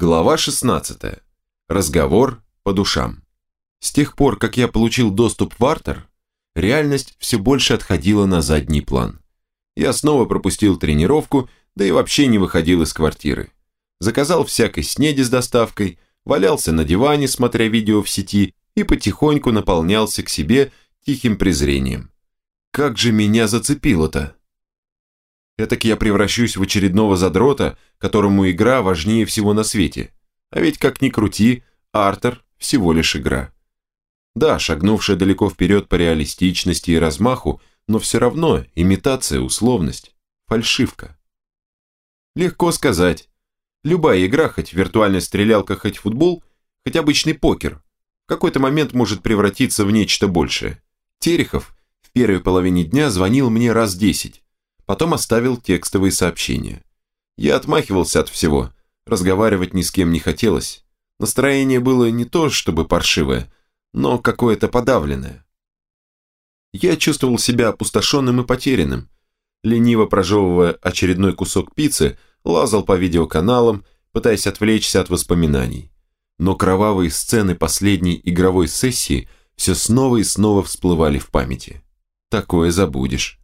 Глава 16. Разговор по душам. С тех пор, как я получил доступ в Артер, реальность все больше отходила на задний план. Я снова пропустил тренировку, да и вообще не выходил из квартиры. Заказал всякой снеди с доставкой, валялся на диване, смотря видео в сети, и потихоньку наполнялся к себе тихим презрением. Как же меня зацепило-то! Этак я превращусь в очередного задрота, которому игра важнее всего на свете. А ведь как ни крути, Артер всего лишь игра. Да, шагнувшая далеко вперед по реалистичности и размаху, но все равно имитация, условность, фальшивка. Легко сказать. Любая игра, хоть виртуальная стрелялка, хоть футбол, хоть обычный покер, в какой-то момент может превратиться в нечто большее. Терехов в первой половине дня звонил мне раз десять, потом оставил текстовые сообщения. Я отмахивался от всего, разговаривать ни с кем не хотелось. Настроение было не то чтобы паршивое, но какое-то подавленное. Я чувствовал себя опустошенным и потерянным. Лениво прожевывая очередной кусок пиццы, лазал по видеоканалам, пытаясь отвлечься от воспоминаний. Но кровавые сцены последней игровой сессии все снова и снова всплывали в памяти. Такое забудешь.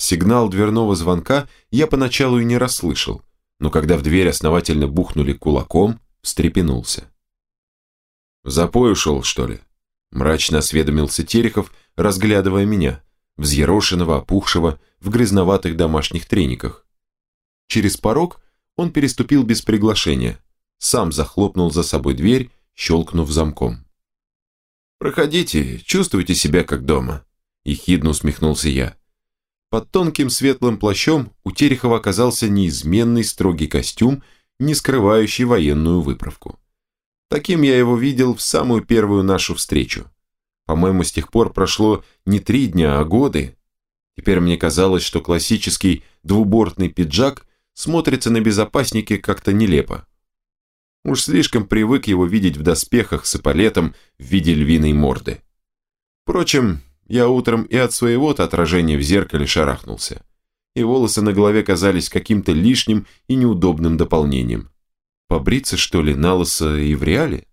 Сигнал дверного звонка я поначалу и не расслышал, но когда в дверь основательно бухнули кулаком, встрепенулся. «В запой ушел, что ли?» Мрачно осведомился Терехов, разглядывая меня, взъерошенного, опухшего, в грязноватых домашних трениках. Через порог он переступил без приглашения, сам захлопнул за собой дверь, щелкнув замком. «Проходите, чувствуйте себя как дома», – ехидно усмехнулся я. Под тонким светлым плащом у Терехова оказался неизменный строгий костюм, не скрывающий военную выправку. Таким я его видел в самую первую нашу встречу. По-моему, с тех пор прошло не три дня, а годы. Теперь мне казалось, что классический двубортный пиджак смотрится на безопаснике как-то нелепо. Уж слишком привык его видеть в доспехах с эполетом в виде львиной морды. Впрочем, я утром и от своего-то отражения в зеркале шарахнулся. И волосы на голове казались каким-то лишним и неудобным дополнением. Побриться, что ли, на лысо и в реале?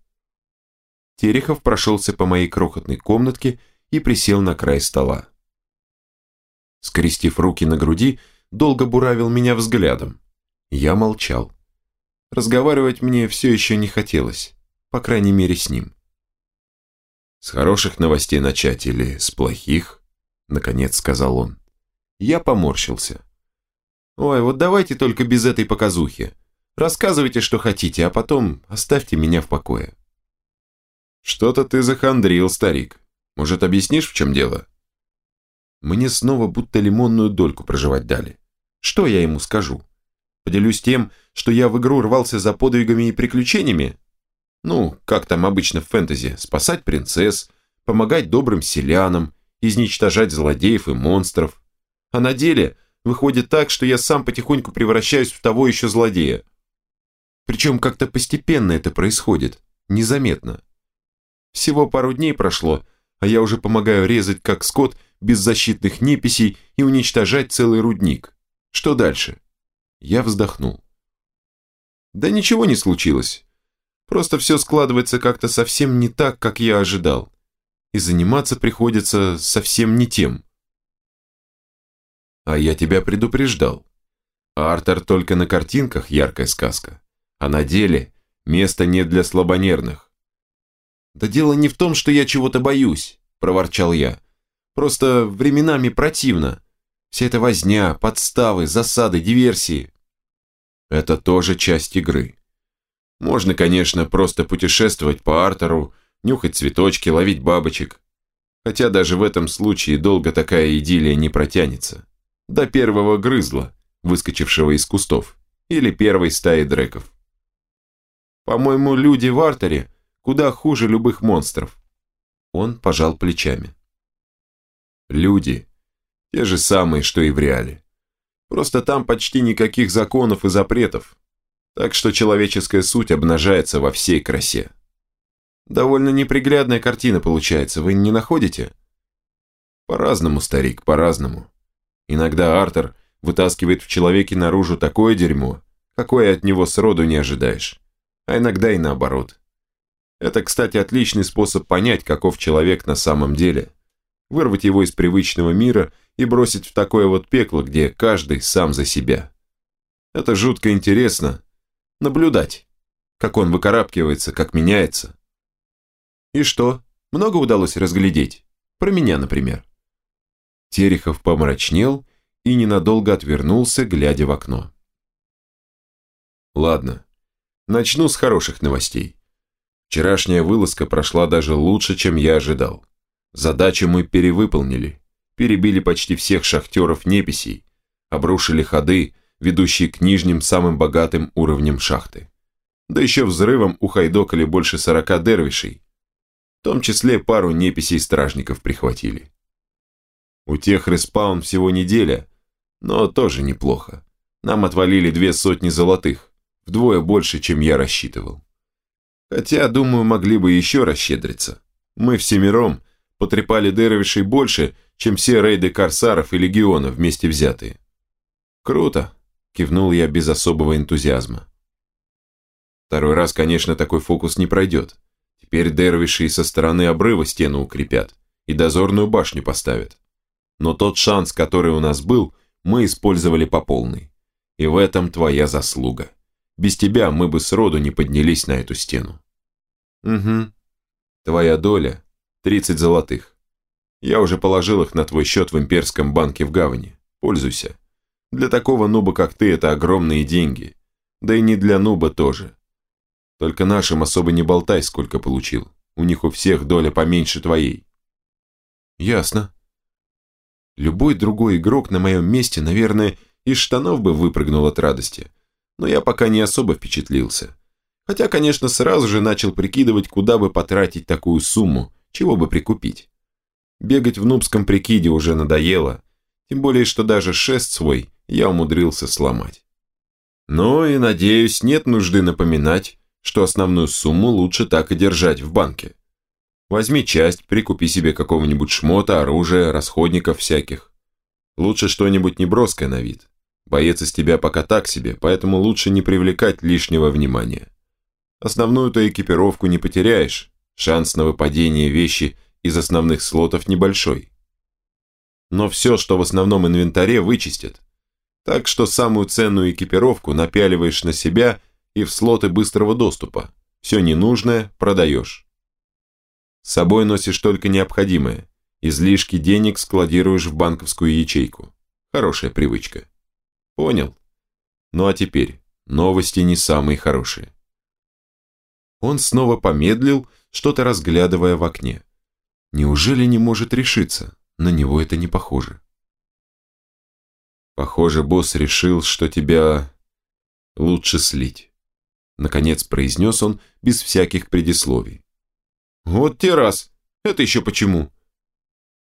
Терехов прошелся по моей крохотной комнатке и присел на край стола. Скрестив руки на груди, долго буравил меня взглядом. Я молчал. Разговаривать мне все еще не хотелось, по крайней мере с ним. «С хороших новостей начать или с плохих?» Наконец сказал он. Я поморщился. «Ой, вот давайте только без этой показухи. Рассказывайте, что хотите, а потом оставьте меня в покое». «Что-то ты захандрил, старик. Может, объяснишь, в чем дело?» Мне снова будто лимонную дольку проживать дали. Что я ему скажу? Поделюсь тем, что я в игру рвался за подвигами и приключениями? Ну, как там обычно в фэнтези, спасать принцесс, помогать добрым селянам, изничтожать злодеев и монстров. А на деле выходит так, что я сам потихоньку превращаюсь в того еще злодея. Причем как-то постепенно это происходит, незаметно. Всего пару дней прошло, а я уже помогаю резать как скот беззащитных неписей и уничтожать целый рудник. Что дальше? Я вздохнул. Да ничего не случилось. Просто все складывается как-то совсем не так, как я ожидал. И заниматься приходится совсем не тем. А я тебя предупреждал. Артер только на картинках яркая сказка. А на деле места нет для слабонервных. Да дело не в том, что я чего-то боюсь, проворчал я. Просто временами противно. Вся эта возня, подставы, засады, диверсии. Это тоже часть игры. Можно, конечно, просто путешествовать по Артеру, нюхать цветочки, ловить бабочек. Хотя даже в этом случае долго такая идиллия не протянется. До первого грызла, выскочившего из кустов, или первой стаи дреков. По-моему, люди в Артере куда хуже любых монстров. Он пожал плечами. Люди, те же самые, что и в реале. Просто там почти никаких законов и запретов, так что человеческая суть обнажается во всей красе. Довольно неприглядная картина получается, вы не находите? По-разному, старик, по-разному. Иногда Артер вытаскивает в человеке наружу такое дерьмо, какой от него сроду не ожидаешь. А иногда и наоборот. Это, кстати, отличный способ понять, каков человек на самом деле. Вырвать его из привычного мира и бросить в такое вот пекло, где каждый сам за себя. Это жутко интересно. Наблюдать, как он выкарабкивается, как меняется. И что, много удалось разглядеть? Про меня, например. Терехов помрачнел и ненадолго отвернулся, глядя в окно. Ладно, начну с хороших новостей. Вчерашняя вылазка прошла даже лучше, чем я ожидал. Задачу мы перевыполнили. Перебили почти всех шахтеров неписей, обрушили ходы, ведущие к нижним самым богатым уровням шахты. Да еще взрывом ухайдокали больше сорока дервишей. В том числе пару неписей-стражников прихватили. У тех респаун всего неделя, но тоже неплохо. Нам отвалили две сотни золотых, вдвое больше, чем я рассчитывал. Хотя, думаю, могли бы еще расщедриться. Мы всемиром потрепали Деровишей больше, чем все рейды корсаров и легиона вместе взятые. Круто, кивнул я без особого энтузиазма. Второй раз, конечно, такой фокус не пройдет. Теперь дервиши со стороны обрыва стену укрепят и дозорную башню поставят. Но тот шанс, который у нас был, мы использовали по полной. И в этом твоя заслуга. Без тебя мы бы сроду не поднялись на эту стену. Угу. Твоя доля – 30 золотых. Я уже положил их на твой счет в имперском банке в гавани. Пользуйся. Для такого нуба, как ты, это огромные деньги. Да и не для нуба тоже. Только нашим особо не болтай, сколько получил. У них у всех доля поменьше твоей. Ясно. Любой другой игрок на моем месте, наверное, из штанов бы выпрыгнул от радости но я пока не особо впечатлился. Хотя, конечно, сразу же начал прикидывать, куда бы потратить такую сумму, чего бы прикупить. Бегать в нубском прикиде уже надоело, тем более, что даже шест свой я умудрился сломать. Но и, надеюсь, нет нужды напоминать, что основную сумму лучше так и держать в банке. Возьми часть, прикупи себе какого-нибудь шмота, оружия, расходников всяких. Лучше что-нибудь неброское на вид. Боец из тебя пока так себе, поэтому лучше не привлекать лишнего внимания. Основную-то экипировку не потеряешь, шанс на выпадение вещи из основных слотов небольшой. Но все, что в основном инвентаре, вычистят. Так что самую ценную экипировку напяливаешь на себя и в слоты быстрого доступа. Все ненужное продаешь. С собой носишь только необходимое. Излишки денег складируешь в банковскую ячейку. Хорошая привычка. Понял. Ну а теперь, новости не самые хорошие. Он снова помедлил, что-то разглядывая в окне. Неужели не может решиться? На него это не похоже. Похоже, босс решил, что тебя лучше слить. Наконец произнес он без всяких предисловий. Вот те раз. Это еще почему?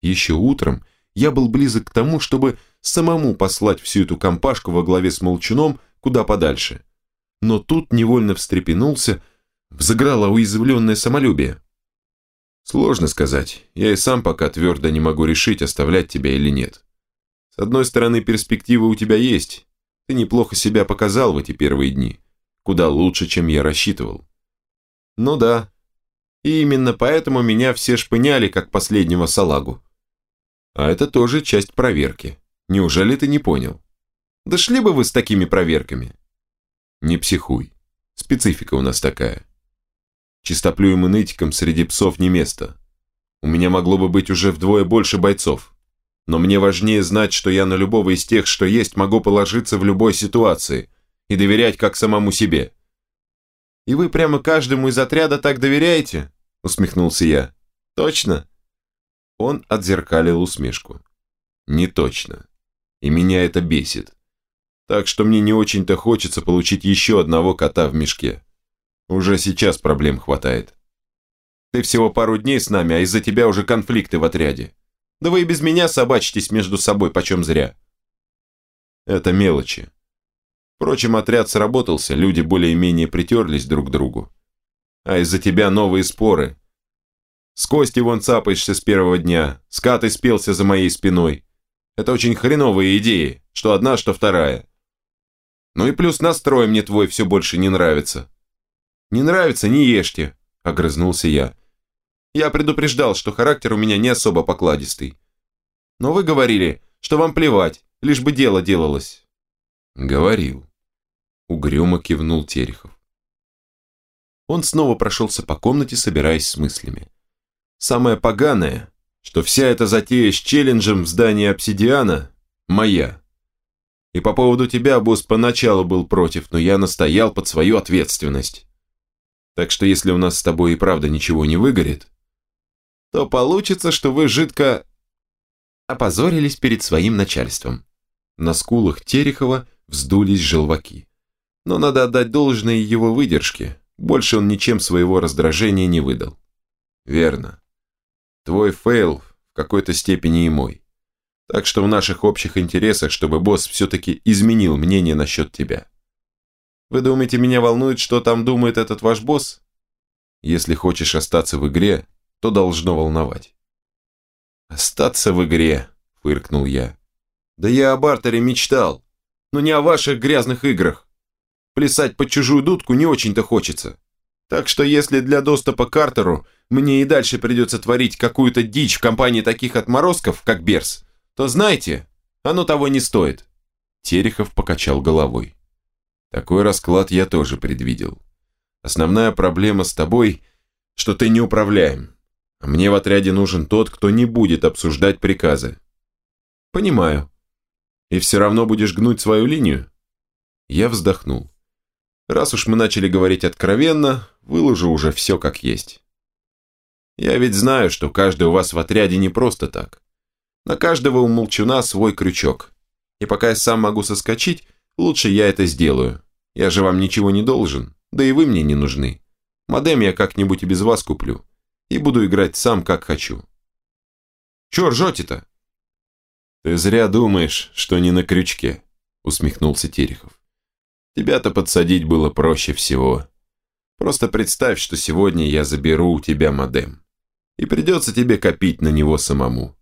Еще утром я был близок к тому, чтобы самому послать всю эту компашку во главе с Молчуном куда подальше. Но тут невольно встрепенулся, взыграло уязвленное самолюбие. Сложно сказать, я и сам пока твердо не могу решить, оставлять тебя или нет. С одной стороны, перспективы у тебя есть. Ты неплохо себя показал в эти первые дни. Куда лучше, чем я рассчитывал. Ну да. И именно поэтому меня все шпыняли, как последнего салагу. А это тоже часть проверки. Неужели ты не понял? Да шли бы вы с такими проверками. Не психуй. Специфика у нас такая. Чистоплюем и нытикам среди псов не место. У меня могло бы быть уже вдвое больше бойцов. Но мне важнее знать, что я на любого из тех, что есть, могу положиться в любой ситуации и доверять как самому себе. «И вы прямо каждому из отряда так доверяете?» усмехнулся я. «Точно?» Он отзеркалил усмешку. «Не точно и меня это бесит. Так что мне не очень-то хочется получить еще одного кота в мешке. Уже сейчас проблем хватает. Ты всего пару дней с нами, а из-за тебя уже конфликты в отряде. Да вы и без меня собачитесь между собой почем зря. Это мелочи. Впрочем, отряд сработался, люди более-менее притерлись друг к другу. А из-за тебя новые споры. С Костей вон цапаешься с первого дня, скат испелся за моей спиной. Это очень хреновые идеи, что одна, что вторая. Ну и плюс настрой мне твой все больше не нравится. Не нравится, не ешьте, огрызнулся я. Я предупреждал, что характер у меня не особо покладистый. Но вы говорили, что вам плевать, лишь бы дело делалось. Говорил. Угрюмо кивнул Терехов. Он снова прошелся по комнате, собираясь с мыслями. Самое поганое, что вся эта затея с челленджем в здании обсидиана моя. И по поводу тебя босс поначалу был против, но я настоял под свою ответственность. Так что если у нас с тобой и правда ничего не выгорит, то получится, что вы жидко опозорились перед своим начальством. На скулах Терехова вздулись желваки. Но надо отдать должное его выдержке. Больше он ничем своего раздражения не выдал. Верно. Твой фейл в какой-то степени и мой. Так что в наших общих интересах, чтобы босс все-таки изменил мнение насчет тебя. Вы думаете, меня волнует, что там думает этот ваш босс? Если хочешь остаться в игре, то должно волновать. Остаться в игре, фыркнул я. Да я о бартере мечтал, но не о ваших грязных играх. Плясать под чужую дудку не очень-то хочется. Так что если для доступа к Картеру мне и дальше придется творить какую-то дичь в компании таких отморозков, как Берс, то знайте, оно того не стоит. Терехов покачал головой. Такой расклад я тоже предвидел. Основная проблема с тобой, что ты не управляем. А мне в отряде нужен тот, кто не будет обсуждать приказы. Понимаю. И все равно будешь гнуть свою линию? Я вздохнул. Раз уж мы начали говорить откровенно, выложу уже все как есть. Я ведь знаю, что каждый у вас в отряде не просто так. На каждого у молчуна свой крючок. И пока я сам могу соскочить, лучше я это сделаю. Я же вам ничего не должен, да и вы мне не нужны. Модем я как-нибудь и без вас куплю. И буду играть сам, как хочу. Чё ржете-то? Ты зря думаешь, что не на крючке, усмехнулся Терехов. Тебя-то подсадить было проще всего. Просто представь, что сегодня я заберу у тебя модем. И придется тебе копить на него самому.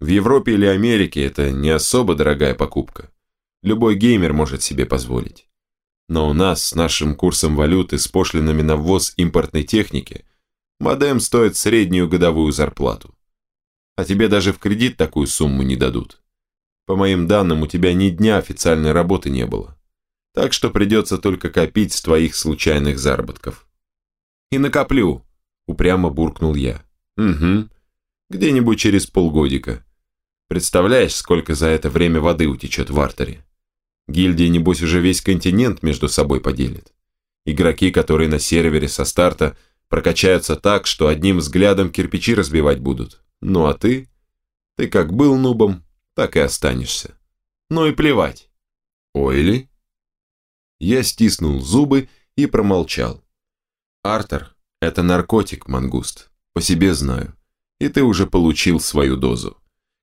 В Европе или Америке это не особо дорогая покупка. Любой геймер может себе позволить. Но у нас с нашим курсом валюты с пошлинами на ввоз импортной техники модем стоит среднюю годовую зарплату. А тебе даже в кредит такую сумму не дадут. По моим данным, у тебя ни дня официальной работы не было. Так что придется только копить с твоих случайных заработков. И накоплю, упрямо буркнул я. Угу, где-нибудь через полгодика. Представляешь, сколько за это время воды утечет в артере? Гильдия, небось, уже весь континент между собой поделит. Игроки, которые на сервере со старта прокачаются так, что одним взглядом кирпичи разбивать будут. Ну а ты? Ты как был нубом, так и останешься. Ну и плевать. Ойли? Я стиснул зубы и промолчал. Артер – это наркотик, мангуст. По себе знаю. И ты уже получил свою дозу.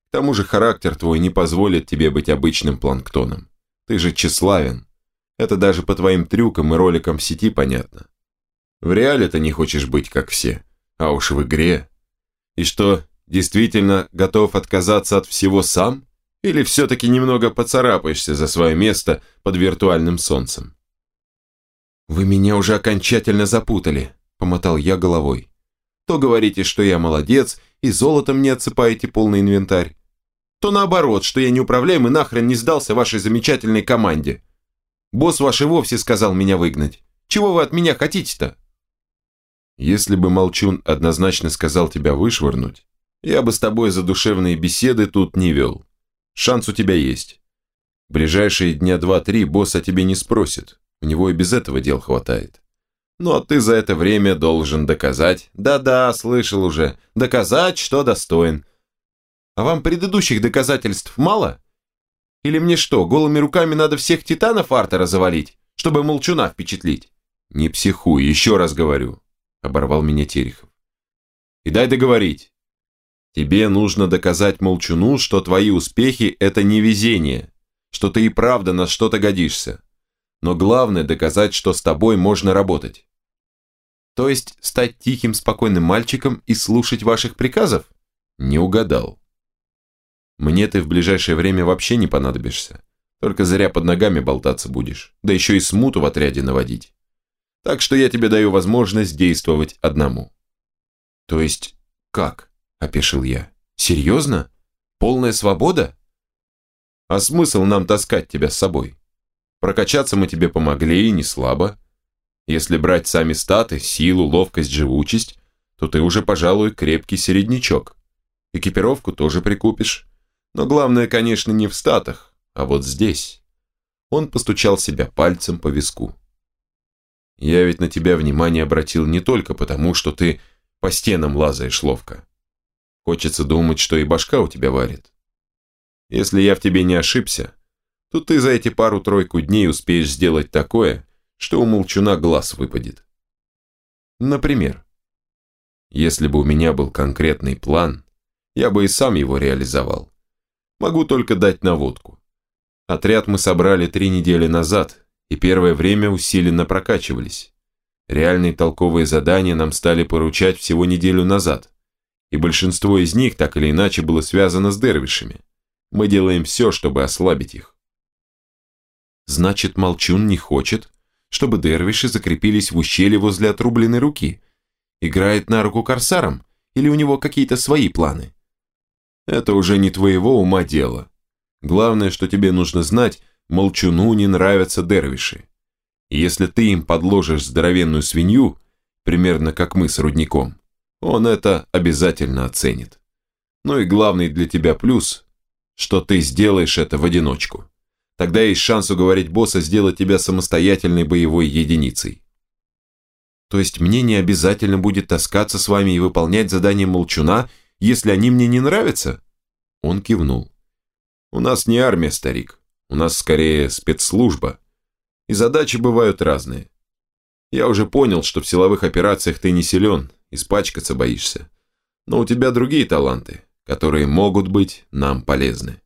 К тому же характер твой не позволит тебе быть обычным планктоном. Ты же тщеславен. Это даже по твоим трюкам и роликам в сети понятно. В реале ты не хочешь быть как все, а уж в игре. И что, действительно готов отказаться от всего сам? Или все-таки немного поцарапаешься за свое место под виртуальным солнцем? «Вы меня уже окончательно запутали», – помотал я головой. «То говорите, что я молодец, и золотом не отсыпаете полный инвентарь, то наоборот, что я неуправляемый нахрен не сдался вашей замечательной команде. Босс ваш и вовсе сказал меня выгнать. Чего вы от меня хотите-то? Если бы Молчун однозначно сказал тебя вышвырнуть, я бы с тобой за душевные беседы тут не вел. Шанс у тебя есть. Ближайшие дня два-три босс о тебе не спросит. У него и без этого дел хватает. Ну а ты за это время должен доказать, да-да, слышал уже, доказать, что достоин, а вам предыдущих доказательств мало? Или мне что, голыми руками надо всех титанов Артера завалить, чтобы молчуна впечатлить? Не психуй, еще раз говорю, оборвал меня Терехов. И дай договорить. Тебе нужно доказать молчуну, что твои успехи – это не везение, что ты и правда на что-то годишься. Но главное – доказать, что с тобой можно работать. То есть стать тихим, спокойным мальчиком и слушать ваших приказов? Не угадал. Мне ты в ближайшее время вообще не понадобишься. Только зря под ногами болтаться будешь, да еще и смуту в отряде наводить. Так что я тебе даю возможность действовать одному». «То есть как?» – опешил я. «Серьезно? Полная свобода?» «А смысл нам таскать тебя с собой? Прокачаться мы тебе помогли и не слабо. Если брать сами статы, силу, ловкость, живучесть, то ты уже, пожалуй, крепкий середнячок. Экипировку тоже прикупишь. Но главное, конечно, не в статах, а вот здесь. Он постучал себя пальцем по виску. Я ведь на тебя внимание обратил не только потому, что ты по стенам лазаешь ловко. Хочется думать, что и башка у тебя варит. Если я в тебе не ошибся, то ты за эти пару-тройку дней успеешь сделать такое, что у молчуна глаз выпадет. Например, если бы у меня был конкретный план, я бы и сам его реализовал. Могу только дать наводку. Отряд мы собрали три недели назад, и первое время усиленно прокачивались. Реальные толковые задания нам стали поручать всего неделю назад, и большинство из них так или иначе было связано с дервишами. Мы делаем все, чтобы ослабить их. Значит, Молчун не хочет, чтобы дервиши закрепились в ущелье возле отрубленной руки. Играет на руку корсарам, или у него какие-то свои планы? Это уже не твоего ума дело. Главное, что тебе нужно знать, молчуну не нравятся дервиши. Если ты им подложишь здоровенную свинью, примерно как мы с рудником, он это обязательно оценит. Ну и главный для тебя плюс, что ты сделаешь это в одиночку. Тогда есть шанс уговорить босса сделать тебя самостоятельной боевой единицей. То есть мне не обязательно будет таскаться с вами и выполнять задания молчуна, если они мне не нравятся?» Он кивнул. «У нас не армия, старик. У нас скорее спецслужба. И задачи бывают разные. Я уже понял, что в силовых операциях ты не силен, испачкаться боишься. Но у тебя другие таланты, которые могут быть нам полезны».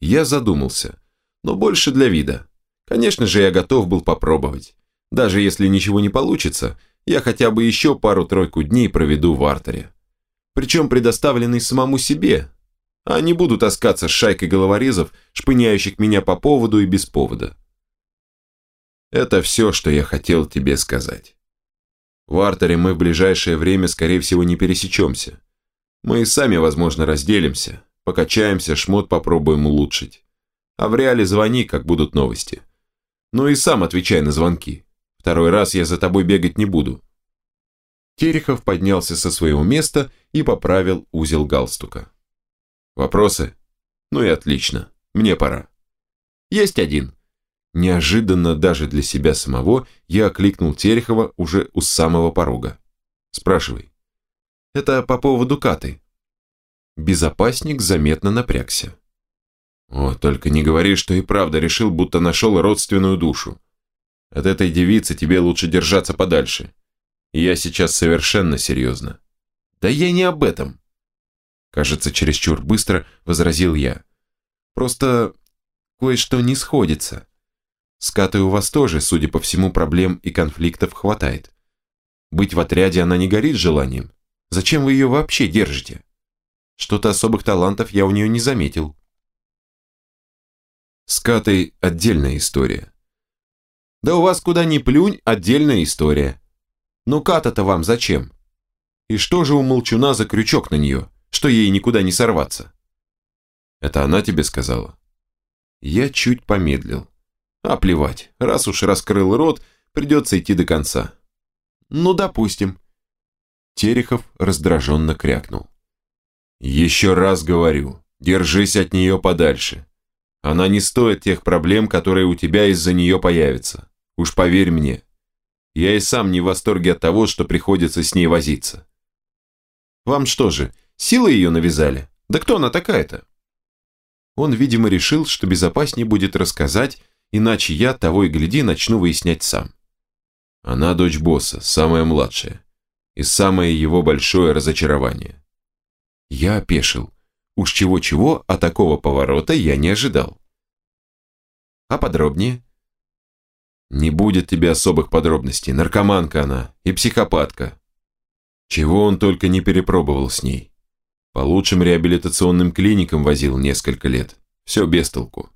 Я задумался, но больше для вида. Конечно же, я готов был попробовать. Даже если ничего не получится, я хотя бы еще пару-тройку дней проведу в артере причем предоставленный самому себе, а не буду таскаться с шайкой головорезов, шпыняющих меня по поводу и без повода. Это все, что я хотел тебе сказать. В артере мы в ближайшее время, скорее всего, не пересечемся. Мы и сами, возможно, разделимся, покачаемся, шмот попробуем улучшить. А в реале звони, как будут новости. Ну и сам отвечай на звонки. Второй раз я за тобой бегать не буду. Терехов поднялся со своего места и поправил узел галстука. «Вопросы? Ну и отлично. Мне пора». «Есть один». Неожиданно даже для себя самого я окликнул Терехова уже у самого порога. «Спрашивай». «Это по поводу Каты». Безопасник заметно напрягся. «О, только не говори, что и правда решил, будто нашел родственную душу. От этой девицы тебе лучше держаться подальше. Я сейчас совершенно серьезно. Да я не об этом. Кажется, чересчур быстро возразил я. Просто кое-что не сходится. С Катой у вас тоже, судя по всему, проблем и конфликтов хватает. Быть в отряде она не горит желанием. Зачем вы ее вообще держите? Что-то особых талантов я у нее не заметил. С Катой отдельная история. Да у вас куда ни плюнь, отдельная история. Ну ката-то вам зачем? И что же у молчуна за крючок на нее, что ей никуда не сорваться? Это она тебе сказала? Я чуть помедлил. А плевать, раз уж раскрыл рот, придется идти до конца. Ну, допустим. Терехов раздраженно крякнул. Еще раз говорю, держись от нее подальше. Она не стоит тех проблем, которые у тебя из-за нее появятся. Уж поверь мне. Я и сам не в восторге от того, что приходится с ней возиться. Вам что же, силы ее навязали? Да кто она такая-то? Он, видимо, решил, что безопаснее будет рассказать, иначе я, того и гляди, начну выяснять сам. Она дочь босса, самая младшая. И самое его большое разочарование. Я опешил. Уж чего-чего, а такого поворота я не ожидал. А подробнее? Не будет тебе особых подробностей, наркоманка она и психопатка. Чего он только не перепробовал с ней. По лучшим реабилитационным клиникам возил несколько лет. Все без толку.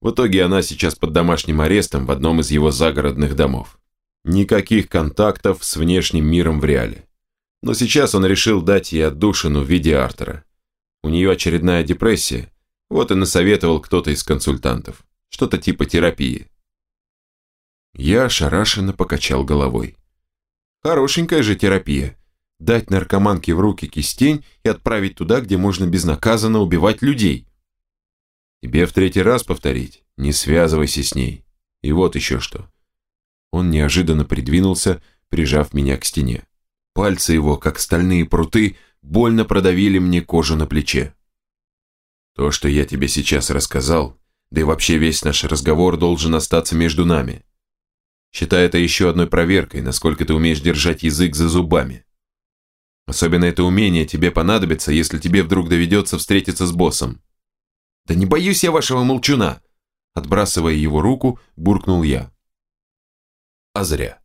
В итоге она сейчас под домашним арестом в одном из его загородных домов. Никаких контактов с внешним миром в реале. Но сейчас он решил дать ей отдушину в виде Артера. У нее очередная депрессия, вот и насоветовал кто-то из консультантов. Что-то типа терапии. Я ошарашенно покачал головой. Хорошенькая же терапия. Дать наркоманке в руки кистень и отправить туда, где можно безнаказанно убивать людей. Тебе в третий раз повторить, не связывайся с ней. И вот еще что. Он неожиданно придвинулся, прижав меня к стене. Пальцы его, как стальные пруты, больно продавили мне кожу на плече. То, что я тебе сейчас рассказал, да и вообще весь наш разговор должен остаться между нами. Считай это еще одной проверкой, насколько ты умеешь держать язык за зубами. Особенно это умение тебе понадобится, если тебе вдруг доведется встретиться с боссом. Да не боюсь я вашего молчуна! Отбрасывая его руку, буркнул я. А зря.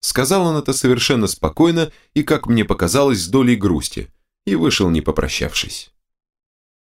Сказал он это совершенно спокойно и, как мне показалось, с долей грусти, и вышел не попрощавшись.